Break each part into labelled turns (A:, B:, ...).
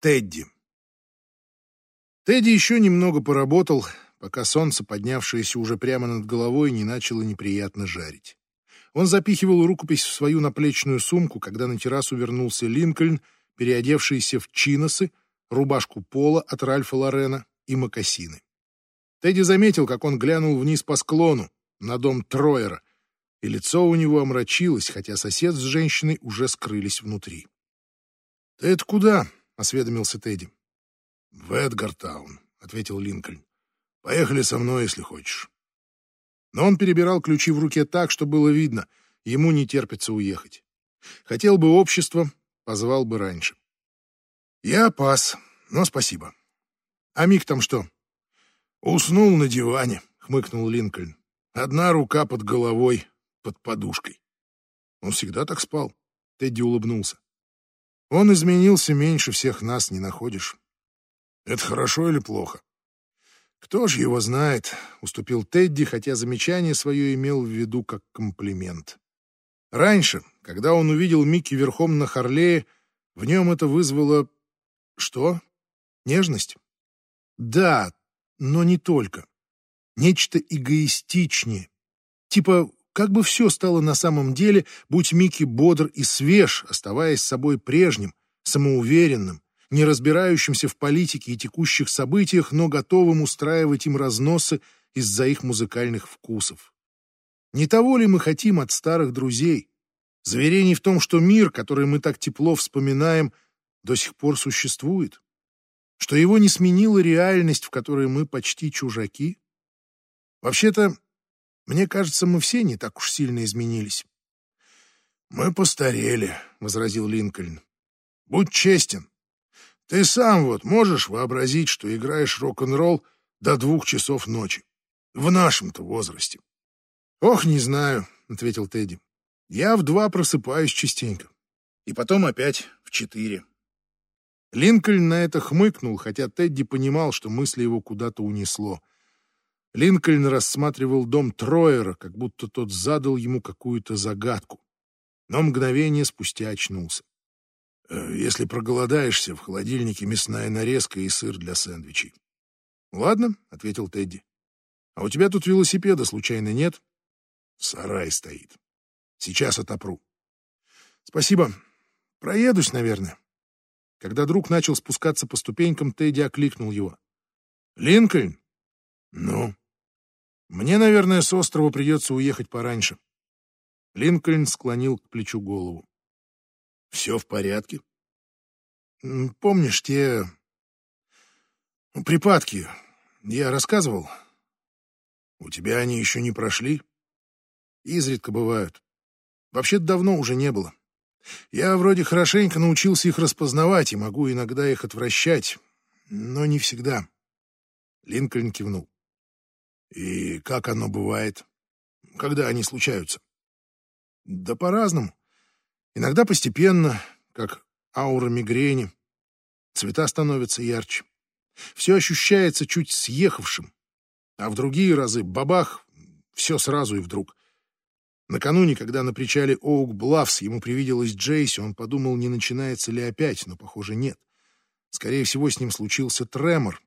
A: Тедди. Тедди еще немного поработал, пока солнце, поднявшееся уже прямо над головой, не начало неприятно жарить. Он запихивал рукопись в свою наплечную сумку, когда на террасу вернулся Линкольн, переодевшийся в чиносы, рубашку пола от Ральфа Лорена и мокасины. Тедди заметил, как он глянул вниз по склону, на дом Троера, и лицо у него омрачилось, хотя сосед с женщиной уже скрылись внутри. — Ты это куда? — осведомился Тедди. — В Эдгартаун, — ответил Линкольн. — Поехали со мной, если хочешь. Но он перебирал ключи в руке так, что было видно, ему не терпится уехать. Хотел бы общества, позвал бы раньше. Я пас, но спасибо. А Мик там что? Уснул на диване, хмыкнул Линкольн. Одна рука под головой, под подушкой. Он всегда так спал. Тедди улыбнулся. Он изменился меньше всех нас, не находишь? Это хорошо или плохо? Кто ж его знает, уступил Тедди, хотя замечание свое имел в виду как комплимент. Раньше, когда он увидел Микки верхом на Харлее, в нем это вызвало... Что? Нежность? Да, но не только. Нечто эгоистичнее. Типа, как бы все стало на самом деле, будь Микки бодр и свеж, оставаясь собой прежним, самоуверенным, не разбирающимся в политике и текущих событиях, но готовым устраивать им разносы из-за их музыкальных вкусов. Не того ли мы хотим от старых друзей? Заверений в том, что мир, который мы так тепло вспоминаем, до сих пор существует? Что его не сменила реальность, в которой мы почти чужаки? Вообще-то, мне кажется, мы все не так уж сильно изменились. «Мы постарели», — возразил Линкольн. «Будь честен. Ты сам вот можешь вообразить, что играешь рок-н-ролл до двух часов ночи. В нашем-то возрасте. Ох, не знаю, ответил Тедди. Я в два просыпаюсь частенько. И потом опять в четыре. Линкольн на это хмыкнул, хотя Тедди понимал, что мысли его куда-то унесло. Линкольн рассматривал дом Троера, как будто тот задал ему какую-то загадку. Но мгновение спустя очнулся. Э, если проголодаешься, в холодильнике мясная нарезка и сыр для сэндвичей. Ладно, ответил Тедди. А у тебя тут велосипеда случайно нет? Сарай стоит. Сейчас отопру. Спасибо. Проедусь, наверное. Когда друг начал спускаться по ступенькам, Тедди окликнул его. Линкольн? Ну? Мне, наверное, с острова придется уехать пораньше. Линкольн склонил к плечу голову. Все в порядке. Помнишь те ну, припадки? Я рассказывал. У тебя они еще не прошли? Изредка бывают. Вообще-то давно уже не было. Я вроде хорошенько научился их распознавать и могу иногда их отвращать, но не всегда. Линкольн кивнул. И как оно бывает, когда они случаются? Да по-разному. Иногда постепенно, как аура мигрени, цвета становятся ярче. Все ощущается чуть съехавшим, а в другие разы бабах, все сразу и вдруг. Накануне, когда на причале Оук-Блавс ему привиделась Джейси, он подумал, не начинается ли опять, но, похоже, нет. Скорее всего, с ним случился тремор,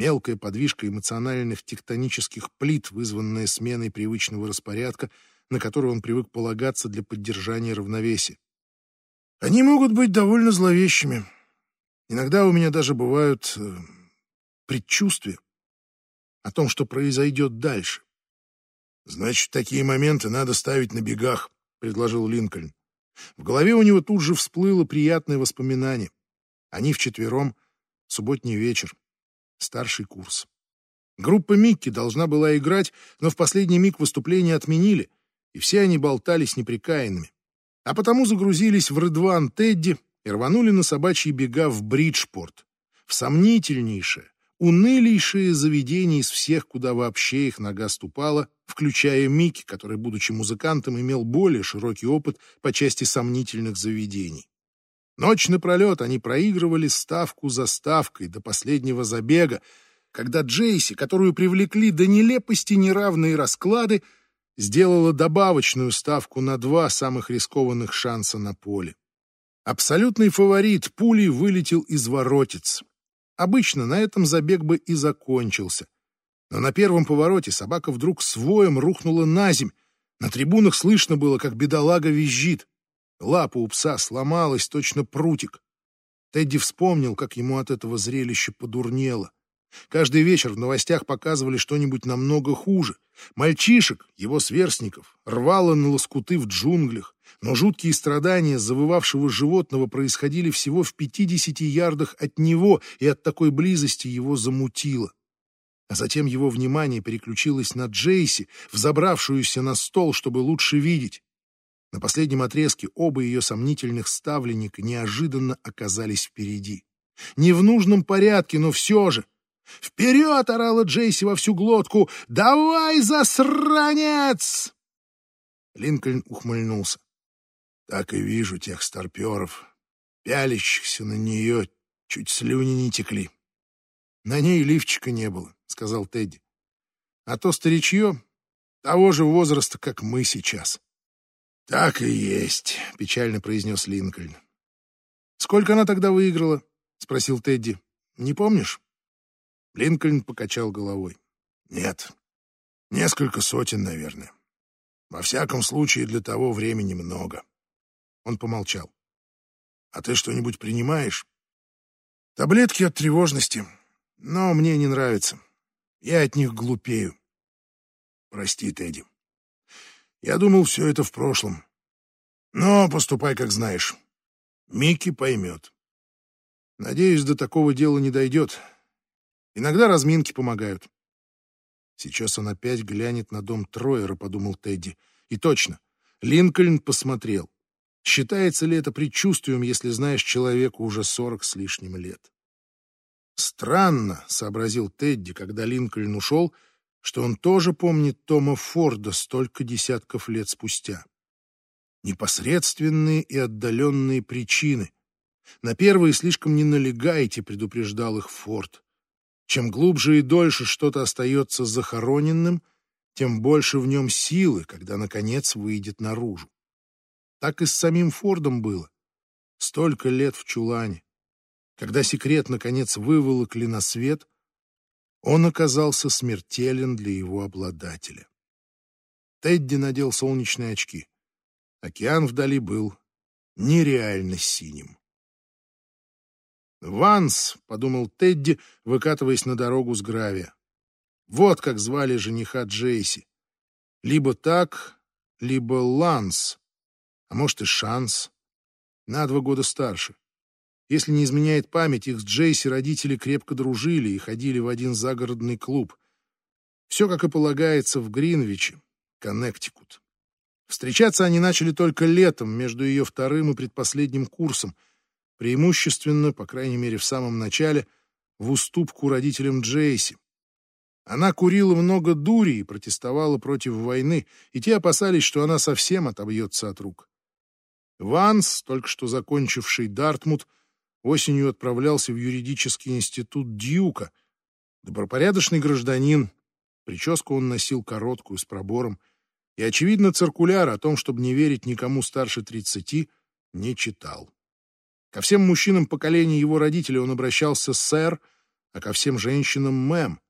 A: мелкая подвижка эмоциональных тектонических плит, вызванная сменой привычного распорядка — на который он привык полагаться для поддержания равновесия. Они могут быть довольно зловещими. Иногда у меня даже бывают э, предчувствия о том, что произойдет дальше. «Значит, такие моменты надо ставить на бегах», — предложил Линкольн. В голове у него тут же всплыло приятное воспоминание. Они вчетвером, субботний вечер, старший курс. Группа Микки должна была играть, но в последний миг выступления отменили, и все они болтались неприкаянными. А потому загрузились в Рыдван Тедди и рванули на собачьи бега в Бриджпорт, в сомнительнейшее, унылейшее заведение из всех, куда вообще их нога ступала, включая Микки, который, будучи музыкантом, имел более широкий опыт по части сомнительных заведений. Ночь напролет они проигрывали ставку за ставкой до последнего забега, когда Джейси, которую привлекли до нелепости неравные расклады, сделала добавочную ставку на два самых рискованных шанса на поле. Абсолютный фаворит пулей вылетел из воротец. Обычно на этом забег бы и закончился. Но на первом повороте собака вдруг своем рухнула на земь. На трибунах слышно было, как бедолага визжит. Лапа у пса сломалась, точно прутик. Тедди вспомнил, как ему от этого зрелища подурнело. Каждый вечер в новостях показывали что-нибудь намного хуже. Мальчишек, его сверстников, рвало на лоскуты в джунглях, но жуткие страдания завывавшего животного происходили всего в 50 ярдах от него, и от такой близости его замутило. А затем его внимание переключилось на Джейси, взобравшуюся на стол, чтобы лучше видеть. На последнем отрезке оба ее сомнительных ставленника неожиданно оказались впереди. Не в нужном порядке, но все же. «Вперед!» — орала Джейси во всю глотку. «Давай, засранец!» Линкольн ухмыльнулся. Так и вижу тех старперов, пялящихся на нее, чуть слюни не текли. На ней лифчика не было, — сказал Тедди. А то старичье того же возраста, как мы сейчас. Так и есть, — печально произнес Линкольн. Сколько она тогда выиграла? — спросил Тедди. Не помнишь? Линкольн покачал головой. Нет, несколько сотен, наверное. Во всяком случае, для того времени много. Он помолчал. А ты что-нибудь принимаешь? Таблетки от тревожности. Но мне не нравится. Я от них глупею. Прости, Тедди. Я думал, все это в прошлом. Но поступай, как знаешь. Микки поймет. Надеюсь, до такого дела не дойдет. Иногда разминки помогают. Сейчас он опять глянет на дом Троера, подумал Тедди. И точно, Линкольн посмотрел. Считается ли это предчувствием, если знаешь человеку уже сорок с лишним лет? Странно, — сообразил Тедди, когда Линкольн ушел, что он тоже помнит Тома Форда столько десятков лет спустя. Непосредственные и отдаленные причины. На первые слишком не налегайте, предупреждал их Форд. Чем глубже и дольше что-то остается захороненным, тем больше в нем силы, когда, наконец, выйдет наружу. Так и с самим Фордом было. Столько лет в чулане. Когда секрет, наконец, выволокли на свет, он оказался смертелен для его обладателя. Тедди надел солнечные очки. Океан вдали был нереально синим. «Ванс», — подумал Тедди, выкатываясь на дорогу с гравия. Вот как звали жениха Джейси. Либо так, либо Ланс, а может и Шанс. На два года старше. Если не изменяет память, их с Джейси родители крепко дружили и ходили в один загородный клуб. Все, как и полагается, в Гринвиче, Коннектикут. Встречаться они начали только летом, между ее вторым и предпоследним курсом — преимущественно, по крайней мере в самом начале, в уступку родителям Джейси. Она курила много дури и протестовала против войны, и те опасались, что она совсем отобьется от рук. Ванс, только что закончивший Дартмут, осенью отправлялся в юридический институт Дьюка. Добропорядочный гражданин, прическу он носил короткую, с пробором, и, очевидно, циркуляр о том, чтобы не верить никому старше тридцати, не читал. Ко всем мужчинам поколения его родителей он обращался «сэр», а ко всем женщинам «мэм».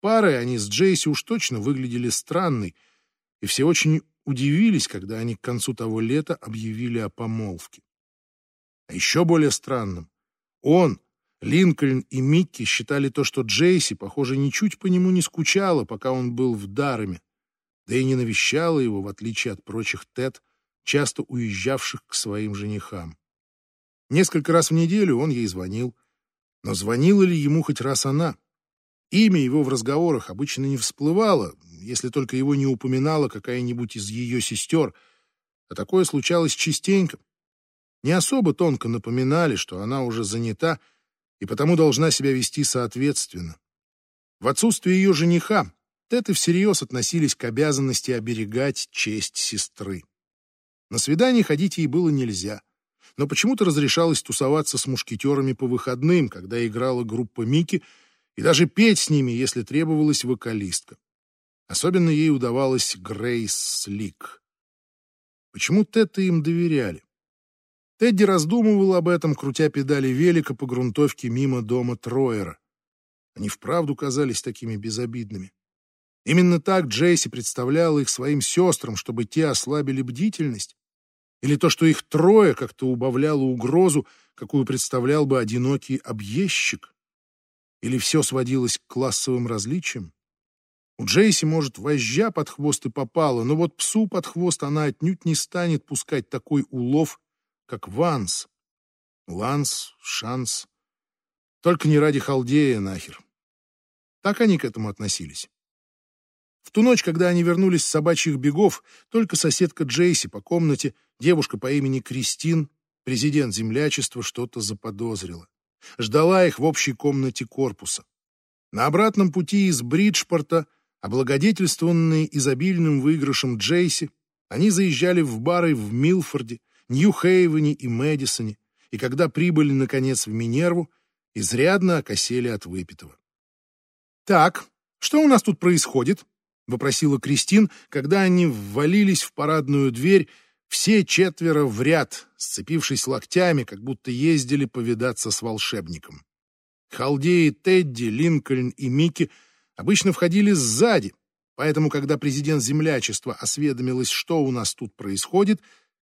A: Парой они с Джейси уж точно выглядели странной, и все очень удивились, когда они к концу того лета объявили о помолвке. А еще более странным, он, Линкольн и Микки считали то, что Джейси, похоже, ничуть по нему не скучала, пока он был в Дарами, да и не навещала его, в отличие от прочих Тед, часто уезжавших к своим женихам. Несколько раз в неделю он ей звонил. Но звонила ли ему хоть раз она? Имя его в разговорах обычно не всплывало, если только его не упоминала какая-нибудь из ее сестер, а такое случалось частенько. Не особо тонко напоминали, что она уже занята и потому должна себя вести соответственно. В отсутствие ее жениха Теты всерьез относились к обязанности оберегать честь сестры. На свидание ходить ей было нельзя — но почему-то разрешалось тусоваться с мушкетерами по выходным, когда играла группа Мики, и даже петь с ними, если требовалась вокалистка. Особенно ей удавалось Грейс Слик. Почему Тетты им доверяли? Тедди раздумывал об этом, крутя педали велика по грунтовке мимо дома Троера. Они вправду казались такими безобидными. Именно так Джейси представляла их своим сестрам, чтобы те ослабили бдительность. Или то, что их трое как-то убавляло угрозу, какую представлял бы одинокий объездчик. Или все сводилось к классовым различиям. У Джейси, может, вожжа под хвост и попала, но вот псу под хвост она отнюдь не станет пускать такой улов, как Ванс. Ланс, Шанс. Только не ради халдея нахер. Так они к этому относились. В ту ночь, когда они вернулись с собачьих бегов, только соседка Джейси по комнате, девушка по имени Кристин, президент землячества, что-то заподозрила. Ждала их в общей комнате корпуса. На обратном пути из Бриджпорта, облагодетельствованные изобильным выигрышем Джейси, они заезжали в бары в Милфорде, Нью-Хейвене и Мэдисоне, и когда прибыли, наконец, в Минерву, изрядно окосели от выпитого. «Так, что у нас тут происходит?» — вопросила Кристин, когда они ввалились в парадную дверь, все четверо в ряд, сцепившись локтями, как будто ездили повидаться с волшебником. Халдеи Тедди, Линкольн и Микки обычно входили сзади, поэтому, когда президент землячества осведомилась, что у нас тут происходит,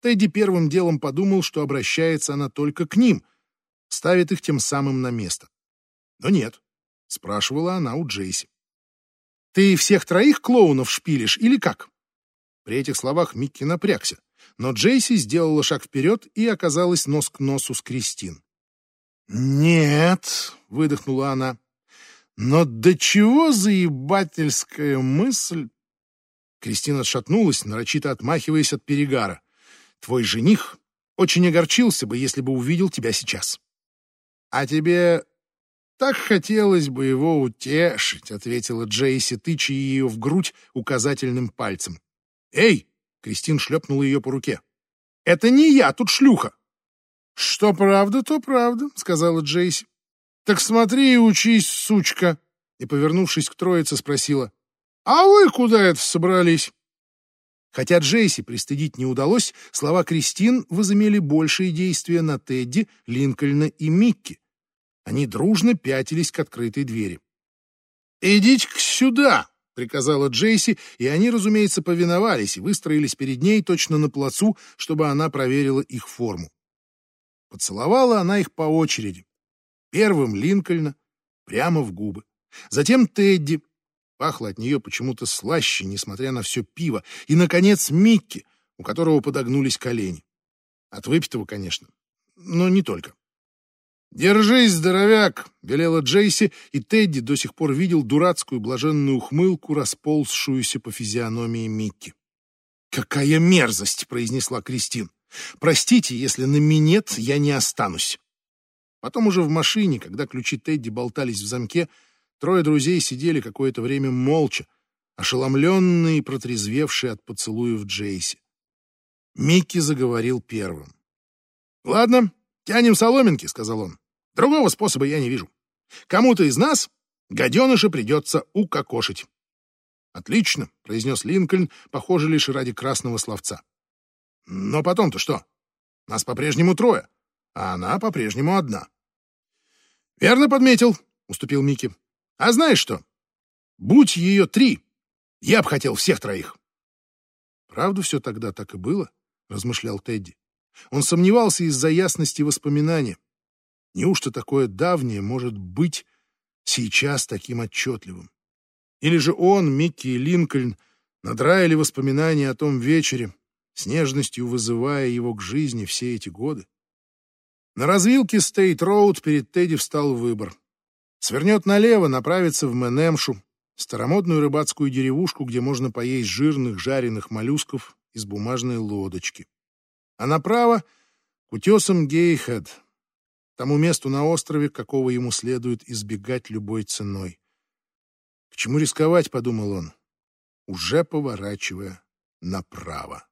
A: Тедди первым делом подумал, что обращается она только к ним, ставит их тем самым на место. Но нет, спрашивала она у Джейси. Ты всех троих клоунов шпилишь или как? При этих словах Микки напрягся, но Джейси сделала шаг вперед и оказалась нос к носу с Кристин. «Нет», — выдохнула она, — «но до чего заебательская мысль?» Кристина отшатнулась, нарочито отмахиваясь от перегара. «Твой жених очень огорчился бы, если бы увидел тебя сейчас. А тебе «Так хотелось бы его утешить», — ответила Джейси, тыча ее в грудь указательным пальцем. «Эй!» — Кристин шлепнула ее по руке. «Это не я, тут шлюха!» «Что правда, то правда», — сказала Джейси. «Так смотри и учись, сучка!» И, повернувшись к троице, спросила. «А вы куда это собрались?» Хотя Джейси пристыдить не удалось, слова Кристин возымели большее действие на Тедди, Линкольна и Микки, они дружно пятились к открытой двери. «Идите-ка сюда!» — приказала Джейси, и они, разумеется, повиновались и выстроились перед ней точно на плацу, чтобы она проверила их форму. Поцеловала она их по очереди. Первым Линкольна, прямо в губы. Затем Тедди. Пахло от нее почему-то слаще, несмотря на все пиво. И, наконец, Микки, у которого подогнулись колени. От выпитого, конечно, но не только. «Держись, здоровяк!» — велела Джейси, и Тедди до сих пор видел дурацкую блаженную ухмылку, расползшуюся по физиономии Микки. «Какая мерзость!» — произнесла Кристин. «Простите, если на минет я не останусь». Потом уже в машине, когда ключи Тедди болтались в замке, трое друзей сидели какое-то время молча, ошеломленные и протрезвевшие от поцелуев Джейси. Микки заговорил первым. «Ладно, тянем соломинки», — сказал он. Другого способа я не вижу. Кому-то из нас гаденыша придется укокошить. «Отлично», — произнес Линкольн, похоже, лишь ради красного словца. «Но потом-то что? Нас по-прежнему трое, а она по-прежнему одна». «Верно подметил», — уступил Микки. «А знаешь что? Будь ее три, я б хотел всех троих». «Правда все тогда так и было?» — размышлял Тедди. Он сомневался из-за ясности воспоминания. Неужто такое давнее может быть сейчас таким отчетливым? Или же он, Микки и Линкольн, надраили воспоминания о том вечере, с нежностью вызывая его к жизни все эти годы? На развилке Стейт-Роуд перед Тедди встал выбор. Свернет налево, направится в Менемшу, старомодную рыбацкую деревушку, где можно поесть жирных жареных моллюсков из бумажной лодочки. А направо — к утесам Гейхед, тому месту на острове, какого ему следует избегать любой ценой. К чему рисковать, подумал он, уже поворачивая направо.